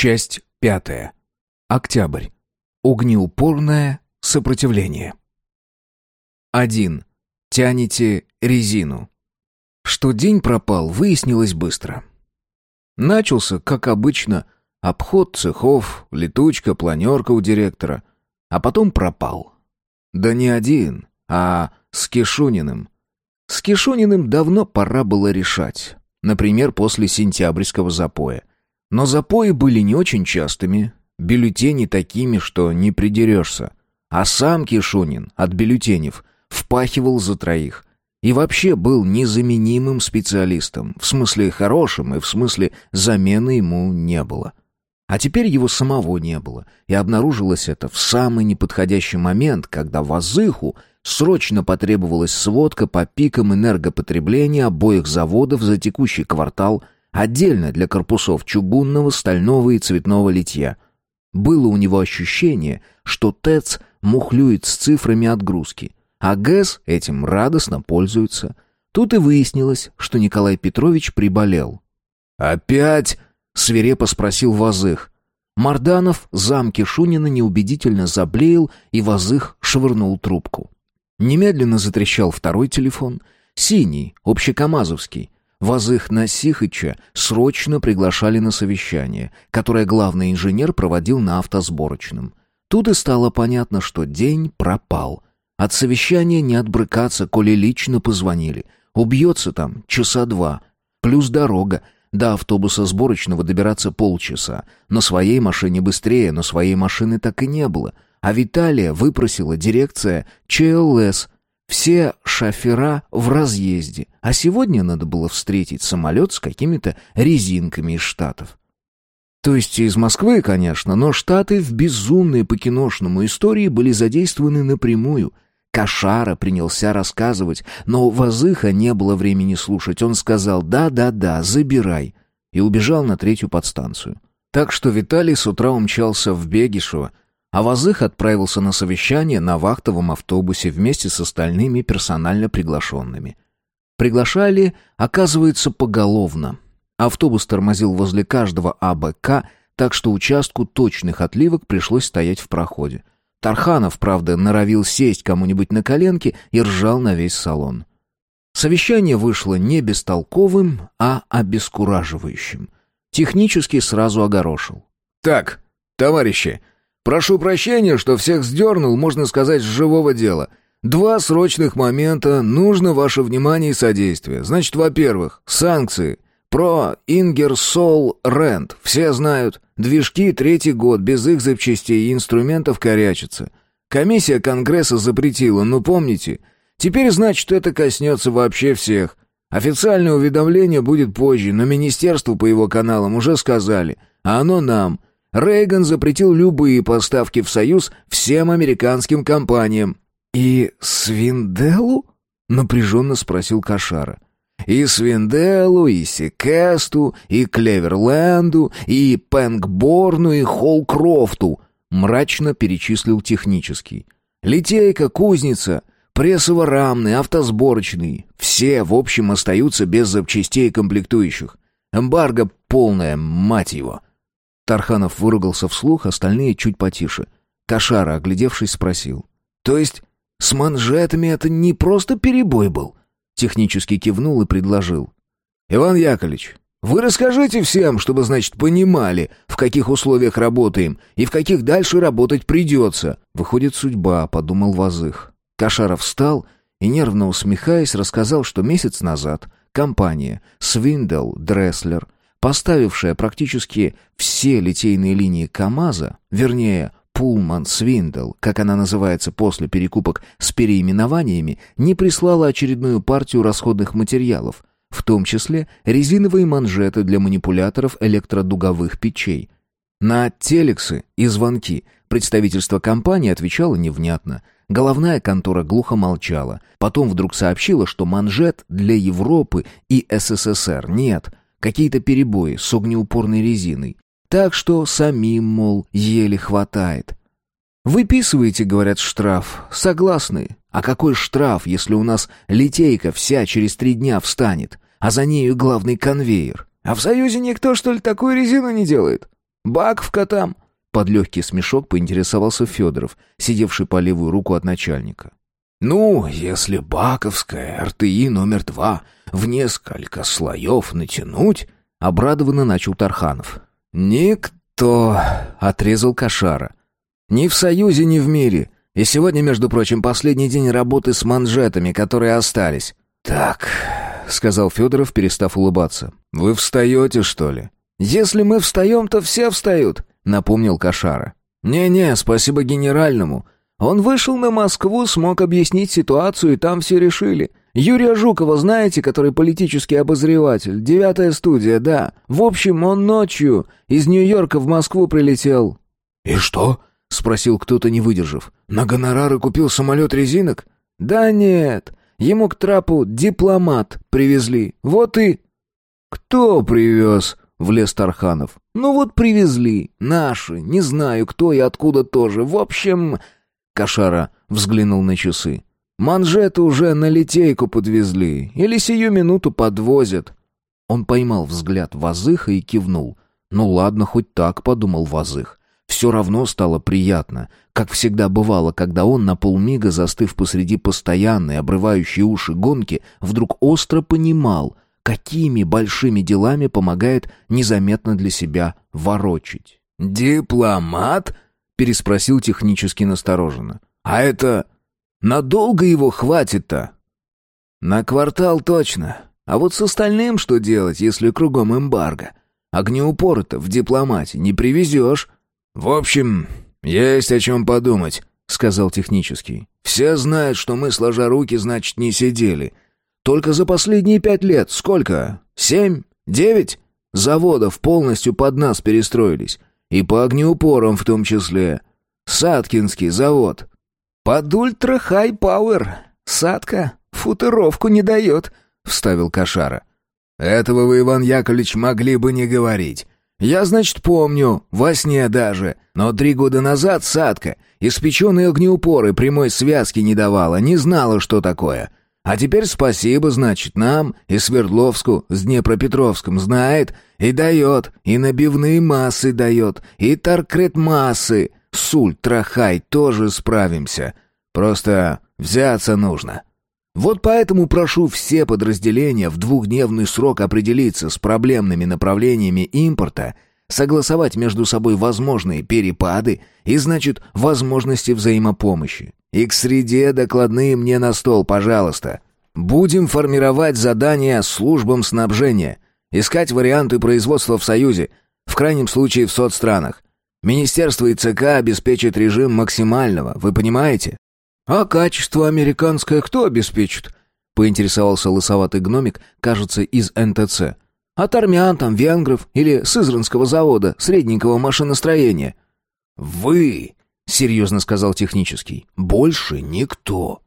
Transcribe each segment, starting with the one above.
Часть пятая. Октябрь. Огнеупорное сопротивление. 1. Тянете резину. Что день пропал, выяснилось быстро. Начался, как обычно, обход цехов, летучка, планерка у директора, а потом пропал. Да не один, а с Кишуниным. С Кишуниным давно пора было решать, например, после сентябрьского запоя. Но запои были не очень частыми, бюллетени такими, что не придерешься. А сам Кишунин от бюллетенев впахивал за троих. И вообще был незаменимым специалистом, в смысле хорошим и в смысле замены ему не было. А теперь его самого не было, и обнаружилось это в самый неподходящий момент, когда в Азыху срочно потребовалась сводка по пикам энергопотребления обоих заводов за текущий квартал, отдельно для корпусов чугунного, стального и цветного литья. Было у него ощущение, что ТЭЦ мухлюет с цифрами отгрузки, а ГЭС этим радостно пользуется. Тут и выяснилось, что Николай Петрович приболел. «Опять?» свирепо спросил Вазых. Марданов замки Шунина неубедительно заблеял, и Вазых швырнул трубку. Немедленно затрещал второй телефон, синий, общекамазовский. Вазых Сихыча срочно приглашали на совещание, которое главный инженер проводил на автосборочном. Тут и стало понятно, что день пропал. От совещания не отбрыкаться, коли лично позвонили. Убьется там часа два. Плюс дорога, до автобуса сборочного добираться полчаса. На своей машине быстрее, но своей машины так и не было. А Виталия выпросила дирекция ЧЛС. Все шофера в разъезде. А сегодня надо было встретить самолет с какими-то резинками из Штатов. То есть из Москвы, конечно, но Штаты в безумной по-киношному истории были задействованы напрямую – Кошара принялся рассказывать, но Вазыха не было времени слушать. Он сказал «да-да-да, забирай» и убежал на третью подстанцию. Так что Виталий с утра умчался в Бегишево, а Вазых отправился на совещание на вахтовом автобусе вместе с остальными персонально приглашенными. Приглашали, оказывается, поголовно. Автобус тормозил возле каждого АБК, так что участку точных отливок пришлось стоять в проходе. Тарханов, правда, норовил сесть кому-нибудь на коленки и ржал на весь салон. Совещание вышло не бестолковым, а обескураживающим. Технически сразу огорошил. «Так, товарищи, прошу прощения, что всех сдернул, можно сказать, с живого дела. Два срочных момента, нужно ваше внимание и содействие. Значит, во-первых, санкции. Про Ингерсол Рент все знают. Движки третий год, без их запчастей и инструментов корячатся. Комиссия Конгресса запретила, ну помните? Теперь, значит, это коснется вообще всех. Официальное уведомление будет позже, но министерству по его каналам уже сказали. А оно нам. Рейган запретил любые поставки в Союз всем американским компаниям. «И Свинделу?» — напряженно спросил Кошара. И Свинделу, и Секесту, и Клеверленду, и Пэнгборну, и Холкрофту, мрачно перечислил технический. Литейка, кузница, прессово-рамный, автосборочный. Все, в общем, остаются без запчастей и комплектующих. Эмбарго полная, мать его. Тарханов выругался вслух, остальные чуть потише. Кошара, оглядевшись, спросил. «То есть с манжетами это не просто перебой был?» Технически кивнул и предложил. «Иван Яковлевич, вы расскажите всем, чтобы, значит, понимали, в каких условиях работаем и в каких дальше работать придется». «Выходит, судьба», — подумал Вазых. Кашаров встал и, нервно усмехаясь, рассказал, что месяц назад компания «Свиндел Дресслер», поставившая практически все литейные линии КАМАЗа, вернее, Пулман Свиндл, как она называется после перекупок с переименованиями, не прислала очередную партию расходных материалов, в том числе резиновые манжеты для манипуляторов электродуговых печей. На телексы и звонки представительство компании отвечало невнятно. Головная контора глухо молчала. Потом вдруг сообщила, что манжет для Европы и СССР нет. Какие-то перебои с огнеупорной резиной. Так что самим, мол, еле хватает. «Выписываете, — говорят, — штраф. Согласны. А какой штраф, если у нас литейка вся через три дня встанет, а за нею главный конвейер? А в Союзе никто, что ли, такую резину не делает? Баковка там!» Под легкий смешок поинтересовался Федоров, сидевший по левую руку от начальника. «Ну, если Баковская, РТИ номер два, в несколько слоев натянуть...» — обрадованно начал Тарханов. «Никто!» — отрезал Кошара. «Ни в Союзе, ни в мире. И сегодня, между прочим, последний день работы с манжетами, которые остались». «Так», — сказал Федоров, перестав улыбаться. «Вы встаете, что ли?» «Если мы встаем, то все встают», — напомнил Кошара. «Не-не, спасибо генеральному. Он вышел на Москву, смог объяснить ситуацию, и там все решили. Юрия Жукова знаете, который политический обозреватель? Девятая студия, да. В общем, он ночью из Нью-Йорка в Москву прилетел». «И что?» — спросил кто-то, не выдержав. «На гонорары купил самолет резинок?» «Да нет. Ему к трапу дипломат привезли. Вот и...» «Кто привез?» — влез Тарханов. «Ну вот привезли. Наши. Не знаю, кто и откуда тоже. В общем...» Кошара взглянул на часы. «Манжеты уже на литейку подвезли. Или сию минуту подвозят». Он поймал взгляд Вазыха и кивнул. «Ну ладно, хоть так», — подумал Вазых. Все равно стало приятно, как всегда бывало, когда он на полмига, застыв посреди постоянной, обрывающей уши гонки, вдруг остро понимал, какими большими делами помогает незаметно для себя ворочить. «Дипломат?» Переспросил технически настороженно. «А это... надолго его хватит-то?» «На квартал точно. А вот с остальным что делать, если кругом эмбарго? Огнеупоры-то в дипломате не привезешь». «В общем, есть о чем подумать», — сказал технический. «Все знают, что мы, сложа руки, значит, не сидели. Только за последние пять лет сколько? Семь? Девять? Заводов полностью под нас перестроились. И по огнеупорам в том числе. Саткинский завод. Под ультра-хай-пауэр. Садка футыровку не дает, вставил Кошара. Этого вы, Иван Яковлевич, могли бы не говорить. Я, значит, помню, во сне даже. Но три года назад Садка, испеченные огнеупоры прямой связки не давала, не знала, что такое. А теперь спасибо, значит, нам и Свердловску с Днепропетровском знает и дает, и набивные массы дает, и таркрет массы. С ультрахай тоже справимся. Просто взяться нужно. Вот поэтому прошу все подразделения в двухдневный срок определиться с проблемными направлениями импорта, согласовать между собой возможные перепады и, значит, возможности взаимопомощи. И к среде докладные мне на стол, пожалуйста. Будем формировать задания службам снабжения, искать варианты производства в Союзе, в крайнем случае в соцстранах. Министерство и ЦК обеспечат режим максимального, вы понимаете? А качество американское кто обеспечит? Поинтересовался лысоватый гномик, кажется, из НТЦ. От армян там, венгров или Сызранского завода средненького машиностроения. «Вы серьезно сказал технический. Больше никто.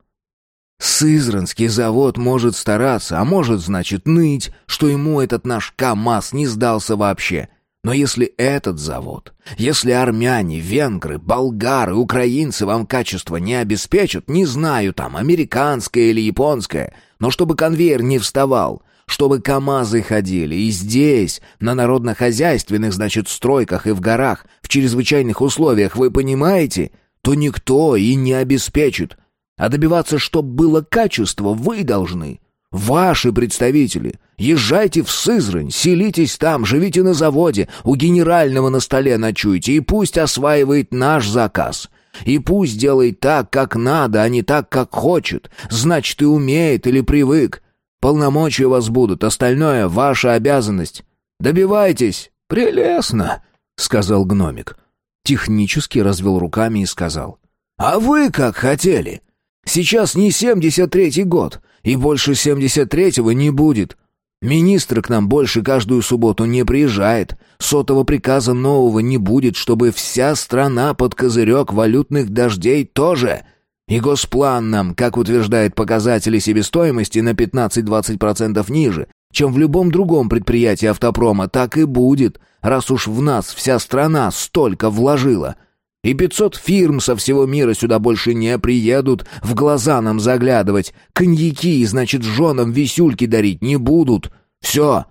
Сызранский завод может стараться, а может, значит, ныть, что ему этот наш КАМАЗ не сдался вообще. Но если этот завод, если армяне, венгры, болгары, украинцы вам качество не обеспечат, не знаю там, американское или японское, но чтобы конвейер не вставал, чтобы КАМАЗы ходили и здесь, на народно-хозяйственных, значит, стройках и в горах, в чрезвычайных условиях, вы понимаете, то никто и не обеспечит. А добиваться, чтоб было качество, вы должны. Ваши представители. Езжайте в Сызрань, селитесь там, живите на заводе, у генерального на столе ночуйте, и пусть осваивает наш заказ». И пусть делает так, как надо, а не так, как хочет. Значит, и умеет или привык. Полномочия у вас будут, остальное — ваша обязанность. Добивайтесь!» «Прелестно!» — сказал гномик. Технически развел руками и сказал. «А вы как хотели? Сейчас не семьдесят третий год, и больше семьдесят третьего не будет. Министр к нам больше каждую субботу не приезжает. Сотого приказа нового не будет, чтобы вся страна под козырек валютных дождей тоже. И госплан нам, как утверждает показатели себестоимости, на 15-20% ниже, чем в любом другом предприятии автопрома, так и будет, раз уж в нас вся страна столько вложила. И 500 фирм со всего мира сюда больше не приедут, в глаза нам заглядывать, коньяки, значит, женам висюльки дарить не будут. Все,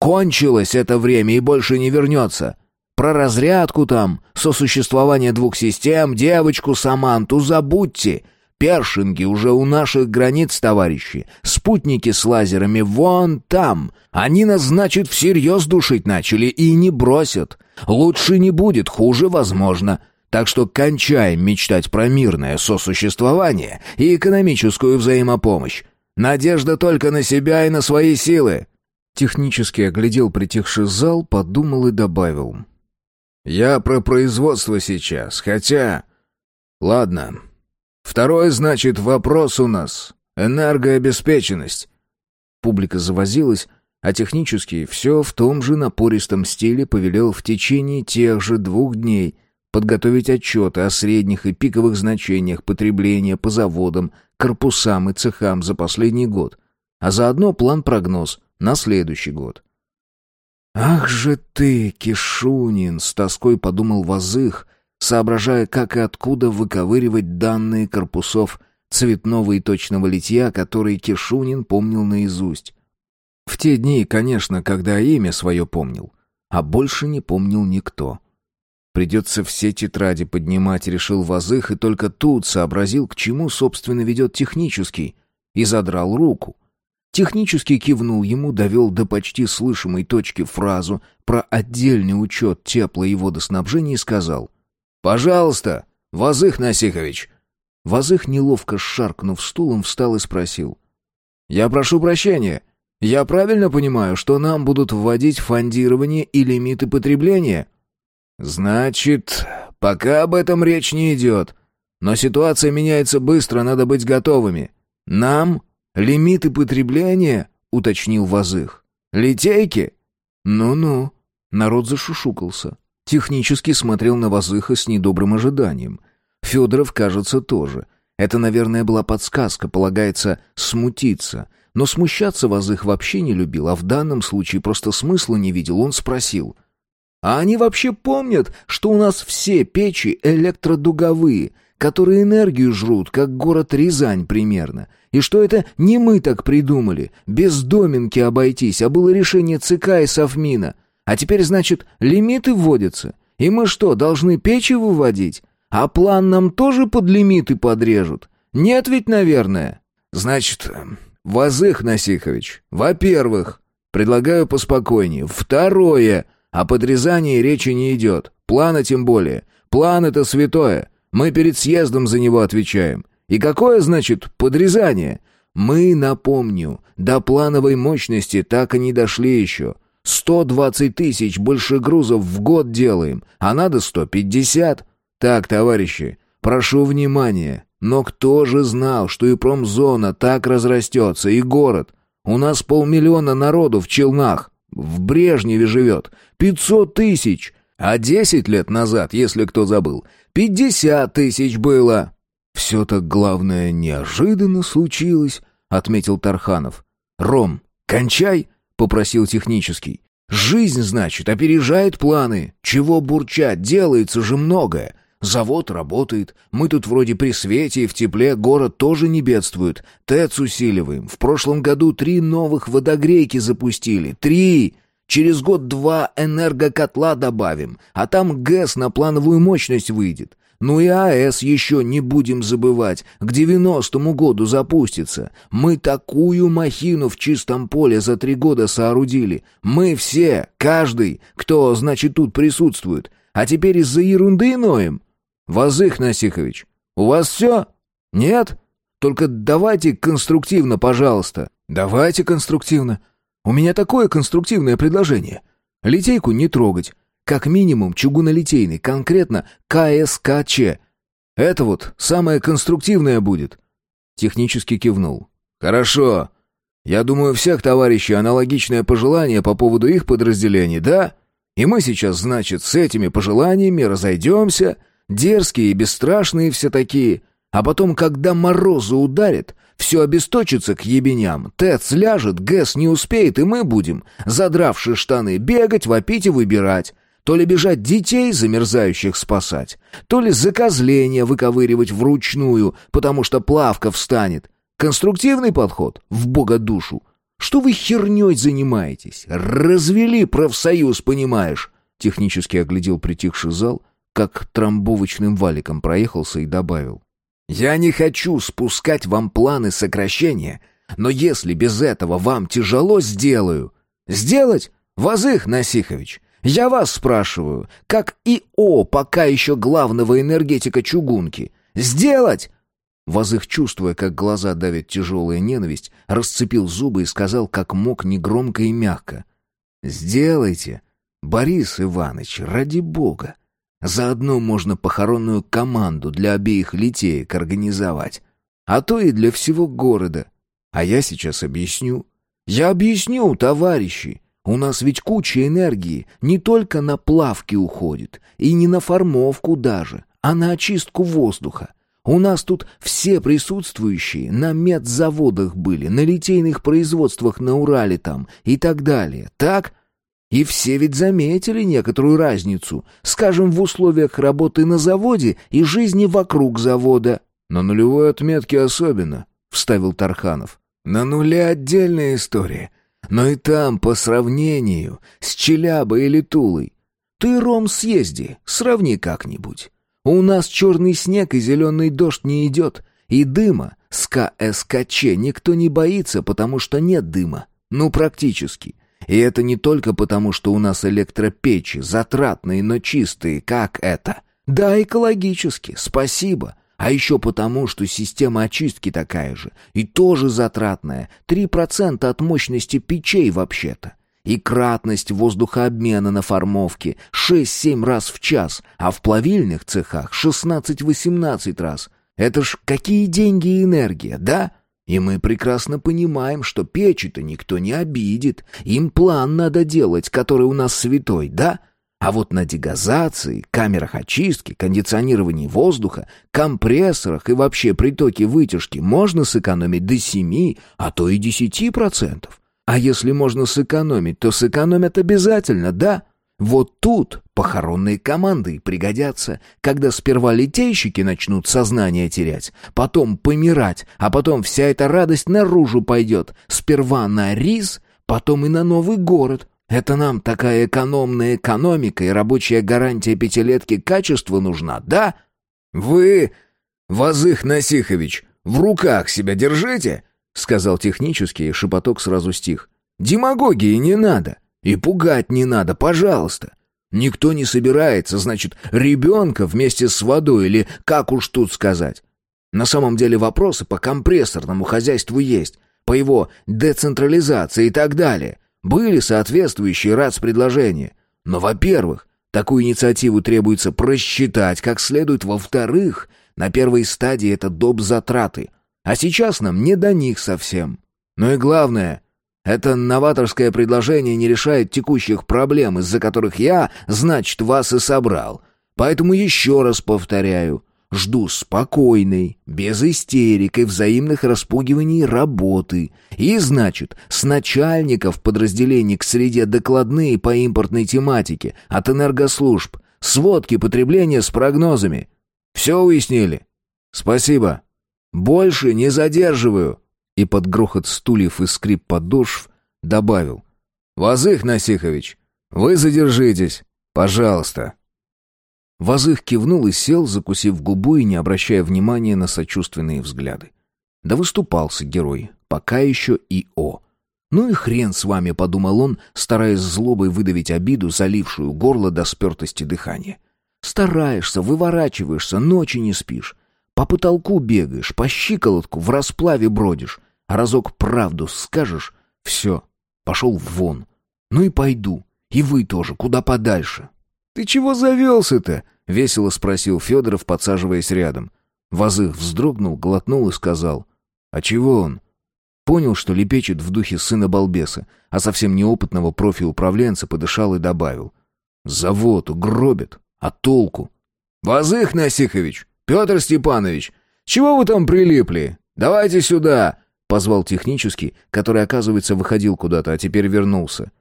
кончилось это время и больше не вернется. Про разрядку там, сосуществование двух систем, девочку Саманту забудьте. Першинги уже у наших границ, товарищи. Спутники с лазерами вон там. Они нас, значит, всерьез душить начали и не бросят. Лучше не будет, хуже возможно. Так что кончаем мечтать про мирное сосуществование и экономическую взаимопомощь. Надежда только на себя и на свои силы. Технически оглядел притихший зал, подумал и добавил. «Я про производство сейчас, хотя...» «Ладно, Второй, значит, вопрос у нас. Энергообеспеченность. Публика завозилась, а технически все в том же напористом стиле повелел в течение тех же двух дней подготовить отчеты о средних и пиковых значениях потребления по заводам, корпусам и цехам за последний год, а заодно план-прогноз на следующий год. «Ах же ты, Кишунин!» — с тоской подумал Вазых, соображая, как и откуда выковыривать данные корпусов цветного и точного литья, которые Кишунин помнил наизусть. В те дни, конечно, когда имя свое помнил, а больше не помнил никто. Придется все тетради поднимать, решил Вазых, и только тут сообразил, к чему, собственно, ведет технический, и задрал руку. Технически кивнул ему, довел до почти слышимой точки фразу про отдельный учет тепла и водоснабжения и сказал — «Пожалуйста, Вазых Насихович!» Вазых, неловко шаркнув стулом, встал и спросил. «Я прошу прощения. Я правильно понимаю, что нам будут вводить фондирование и лимиты потребления?» «Значит, пока об этом речь не идет. Но ситуация меняется быстро, надо быть готовыми. Нам лимиты потребления?» — уточнил Вазых. «Литейки?» «Ну-ну». Народ зашушукался. Технически смотрел на Вазыха с недобрым ожиданием. Федоров, кажется, тоже. Это, наверное, была подсказка, полагается, смутиться. Но смущаться Вазых вообще не любил, а в данном случае просто смысла не видел. Он спросил. «А они вообще помнят, что у нас все печи электродуговые, которые энергию жрут, как город Рязань примерно, и что это не мы так придумали, без доминки обойтись, а было решение ЦК и Совмина, а теперь, значит, лимиты вводятся. И мы что, должны печи выводить? А план нам тоже под лимиты подрежут? Нет ведь, наверное. Значит, Вазых Насихович, во-первых, предлагаю поспокойнее. Второе, о подрезании речи не идет. Плана тем более. План — это святое. Мы перед съездом за него отвечаем. И какое, значит, подрезание? Мы, напомню, до плановой мощности так и не дошли еще. Сто двадцать тысяч больше грузов в год делаем, а надо сто пятьдесят. Так, товарищи, прошу внимания. Но кто же знал, что и промзона так разрастется, и город? У нас полмиллиона народу в Челнах, в Брежневе живет. Пятьсот тысяч. А десять лет назад, если кто забыл, пятьдесят тысяч было. Все так, главное, неожиданно случилось, отметил Тарханов. Ром, кончай, попросил технический. «Жизнь, значит, опережает планы. Чего бурчать, делается же многое. Завод работает, мы тут вроде при свете и в тепле, город тоже не бедствует. ТЭЦ усиливаем. В прошлом году три новых водогрейки запустили. Три! Через год два энергокотла добавим, а там ГЭС на плановую мощность выйдет. Ну и АЭС еще не будем забывать, к девяностому году запустится. Мы такую махину в чистом поле за три года соорудили. Мы все, каждый, кто, значит, тут присутствует. А теперь из-за ерунды ноем? Вазых Насихович, у вас все? Нет? Только давайте конструктивно, пожалуйста. Давайте конструктивно. У меня такое конструктивное предложение. Литейку не трогать. Как минимум чугунолитейный, конкретно КСКЧ. Это вот самое конструктивное будет. Технически кивнул. Хорошо. Я думаю, всех товарищей аналогичное пожелание по поводу их подразделений, да? И мы сейчас, значит, с этими пожеланиями разойдемся, дерзкие и бесстрашные все такие, а потом, когда морозы ударят, все обесточится к ебеням, ТЭЦ ляжет, ГЭС не успеет, и мы будем, задравши штаны, бегать, вопить и выбирать. То ли бежать детей замерзающих спасать, то ли закозление выковыривать вручную, потому что плавка встанет. Конструктивный подход в бога душу. Что вы херней занимаетесь? Развели профсоюз, понимаешь? Технически оглядел притихший зал, как трамбовочным валиком проехался и добавил. «Я не хочу спускать вам планы сокращения, но если без этого вам тяжело, сделаю. Сделать? Вазых, Насихович, я вас спрашиваю, как ИО пока еще главного энергетика чугунки. Сделать? Вазых, чувствуя, как глаза давит тяжелая ненависть, расцепил зубы и сказал, как мог, негромко и мягко. «Сделайте, Борис Иванович, ради бога. Заодно можно похоронную команду для обеих литеек организовать. А то и для всего города. А я сейчас объясню. Я объясню, товарищи. У нас ведь куча энергии не только на плавки уходит, и не на формовку даже, а на очистку воздуха. У нас тут все присутствующие на медзаводах были, на литейных производствах на Урале там и так далее. Так? И все ведь заметили некоторую разницу, скажем, в условиях работы на заводе и жизни вокруг завода. На нулевой отметке особенно, вставил Тарханов. На нуле отдельная история — но и там, по сравнению, с Челябой или Тулой. Ты, Ром, съезди, сравни как-нибудь. У нас черный снег и зеленый дождь не идет, и дыма с КСКЧ никто не боится, потому что нет дыма. Ну, практически. И это не только потому, что у нас электропечи, затратные, но чистые, как это. Да, экологически, спасибо. А еще потому, что система очистки такая же, и тоже затратная, 3% от мощности печей вообще-то. И кратность воздухообмена на формовке 6-7 раз в час, а в плавильных цехах 16-18 раз. Это ж какие деньги и энергия, да? И мы прекрасно понимаем, что печи-то никто не обидит. Им план надо делать, который у нас святой, да? — а вот на дегазации, камерах очистки, кондиционировании воздуха, компрессорах и вообще притоке вытяжки можно сэкономить до 7, а то и 10%. А если можно сэкономить, то сэкономят обязательно, да? Вот тут похоронные команды пригодятся, когда сперва литейщики начнут сознание терять, потом помирать, а потом вся эта радость наружу пойдет. Сперва на рис, потом и на новый город, это нам такая экономная экономика и рабочая гарантия пятилетки качества нужна, да? Вы, Вазых Насихович, в руках себя держите, сказал технический, и шепоток сразу стих. Демагогии не надо, и пугать не надо, пожалуйста. Никто не собирается, значит, ребенка вместе с водой или как уж тут сказать. На самом деле вопросы по компрессорному хозяйству есть, по его децентрализации и так далее. Были соответствующие РАЦ-предложения. Но, во-первых, такую инициативу требуется просчитать как следует. Во-вторых, на первой стадии это доп. затраты. А сейчас нам не до них совсем. Ну и главное, это новаторское предложение не решает текущих проблем, из-за которых я, значит, вас и собрал. Поэтому еще раз повторяю, Жду спокойной, без истерик и взаимных распугиваний работы. И, значит, с начальников подразделений к среде докладные по импортной тематике от энергослужб, сводки потребления с прогнозами. Все уяснили? Спасибо. Больше не задерживаю. И под грохот стульев и скрип подошв добавил. Вазых Насихович, вы задержитесь, пожалуйста. Вазых кивнул и сел, закусив губу и не обращая внимания на сочувственные взгляды. Да выступался герой, пока еще и О. «Ну и хрен с вами», — подумал он, стараясь злобой выдавить обиду, залившую горло до спертости дыхания. «Стараешься, выворачиваешься, ночи не спишь. По потолку бегаешь, по щиколотку в расплаве бродишь. А разок правду скажешь — все, пошел вон. Ну и пойду. И вы тоже, куда подальше». «Ты чего завелся-то?» — весело спросил Федоров, подсаживаясь рядом. Вазых вздрогнул, глотнул и сказал. «А чего он?» Понял, что лепечет в духе сына балбеса, а совсем неопытного профи-управленца подышал и добавил. «Завод угробят, а толку?» «Вазых Насихович! Петр Степанович! Чего вы там прилипли? Давайте сюда!» Позвал технический, который, оказывается, выходил куда-то, а теперь вернулся.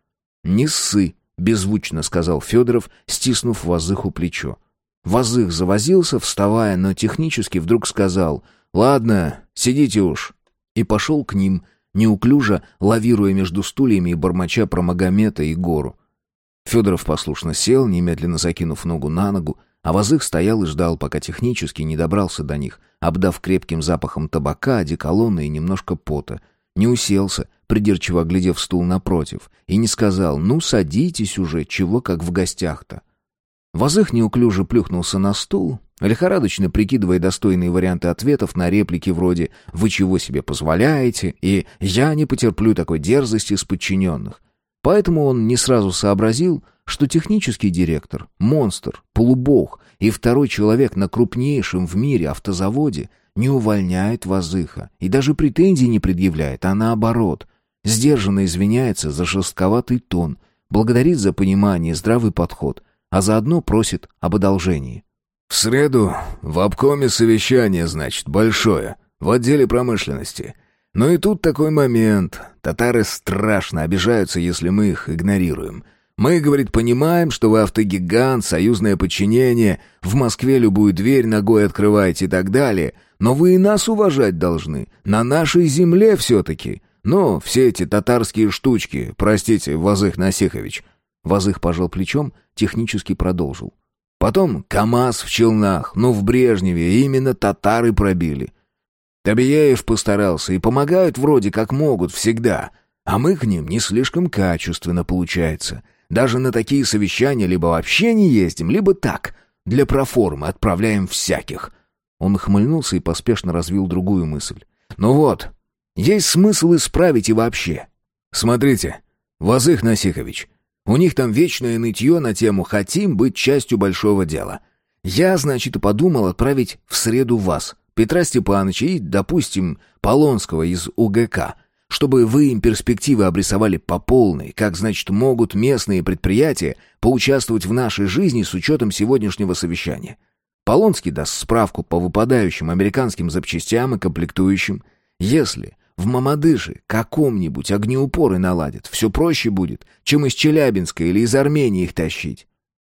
«Не ссы!» — беззвучно сказал Федоров, стиснув Вазыху плечо. Вазых завозился, вставая, но технически вдруг сказал «Ладно, сидите уж». И пошел к ним, неуклюже лавируя между стульями и бормоча про Магомета и гору. Федоров послушно сел, немедленно закинув ногу на ногу, а Возых стоял и ждал, пока технически не добрался до них, обдав крепким запахом табака, одеколона и немножко пота. Не уселся, придирчиво оглядев стул напротив, и не сказал «ну, садитесь уже, чего как в гостях-то». Возых неуклюже плюхнулся на стул, лихорадочно прикидывая достойные варианты ответов на реплики вроде «Вы чего себе позволяете?» и «Я не потерплю такой дерзости с подчиненных». Поэтому он не сразу сообразил, что технический директор, монстр, полубог и второй человек на крупнейшем в мире автозаводе не увольняет Вазыха и даже претензий не предъявляет, а наоборот, сдержанно извиняется за жестковатый тон, благодарит за понимание, здравый подход, а заодно просит об одолжении. «В среду в обкоме совещание, значит, большое, в отделе промышленности. Но и тут такой момент. Татары страшно обижаются, если мы их игнорируем. Мы, говорит, понимаем, что вы автогигант, союзное подчинение, в Москве любую дверь ногой открываете и так далее, но вы и нас уважать должны, на нашей земле все-таки. Но все эти татарские штучки, простите, Вазых Насихович». Вазых пожал плечом, технически продолжил. Потом КамАЗ в Челнах, ну в Брежневе, именно татары пробили. Табиеев постарался, и помогают вроде как могут всегда, а мы к ним не слишком качественно получается. Даже на такие совещания либо вообще не ездим, либо так, для проформы отправляем всяких». Он хмыльнулся и поспешно развил другую мысль. «Ну вот, есть смысл исправить и вообще. Смотрите, Вазых Насихович, у них там вечное нытье на тему «хотим быть частью большого дела». Я, значит, и подумал отправить в среду вас, Петра Степановича и, допустим, Полонского из УГК, чтобы вы им перспективы обрисовали по полной, как, значит, могут местные предприятия поучаствовать в нашей жизни с учетом сегодняшнего совещания. Полонский даст справку по выпадающим американским запчастям и комплектующим. Если в Мамадыше каком-нибудь огнеупоры наладят, все проще будет, чем из Челябинска или из Армении их тащить.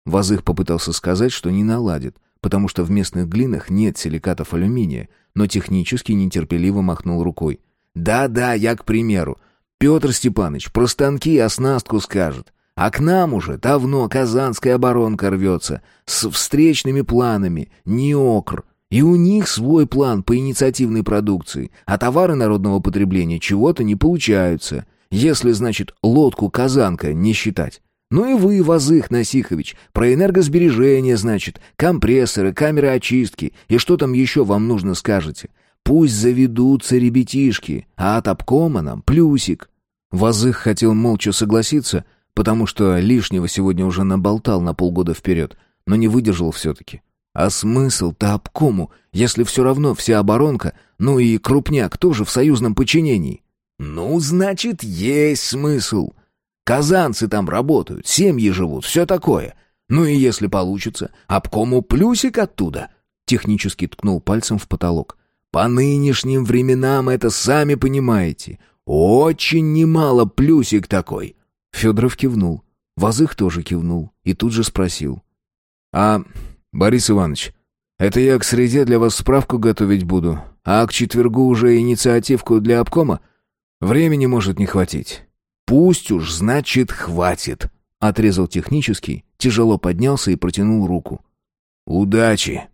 Вазых попытался сказать, что не наладит, потому что в местных глинах нет силикатов алюминия, но технически нетерпеливо махнул рукой. «Да-да, я к примеру. Петр Степанович про станки и оснастку скажет. А к нам уже давно казанская оборонка рвется, с встречными планами, неокр. И у них свой план по инициативной продукции, а товары народного потребления чего-то не получаются, если, значит, лодку «Казанка» не считать. Ну и вы, Вазых Насихович, про энергосбережение, значит, компрессоры, камеры очистки и что там еще вам нужно скажете. Пусть заведутся ребятишки, а от обкома нам плюсик». Вазых хотел молча согласиться, потому что лишнего сегодня уже наболтал на полгода вперед, но не выдержал все-таки. А смысл-то обкому, если все равно вся оборонка, ну и крупняк тоже в союзном подчинении? «Ну, значит, есть смысл. Казанцы там работают, семьи живут, все такое. Ну и если получится, обкому плюсик оттуда». Технически ткнул пальцем в потолок. По нынешним временам это сами понимаете. Очень немало плюсик такой. Федоров кивнул. Вазых тоже кивнул и тут же спросил. «А, Борис Иванович, это я к среде для вас справку готовить буду, а к четвергу уже инициативку для обкома? Времени может не хватить». «Пусть уж, значит, хватит», — отрезал технический, тяжело поднялся и протянул руку. «Удачи!»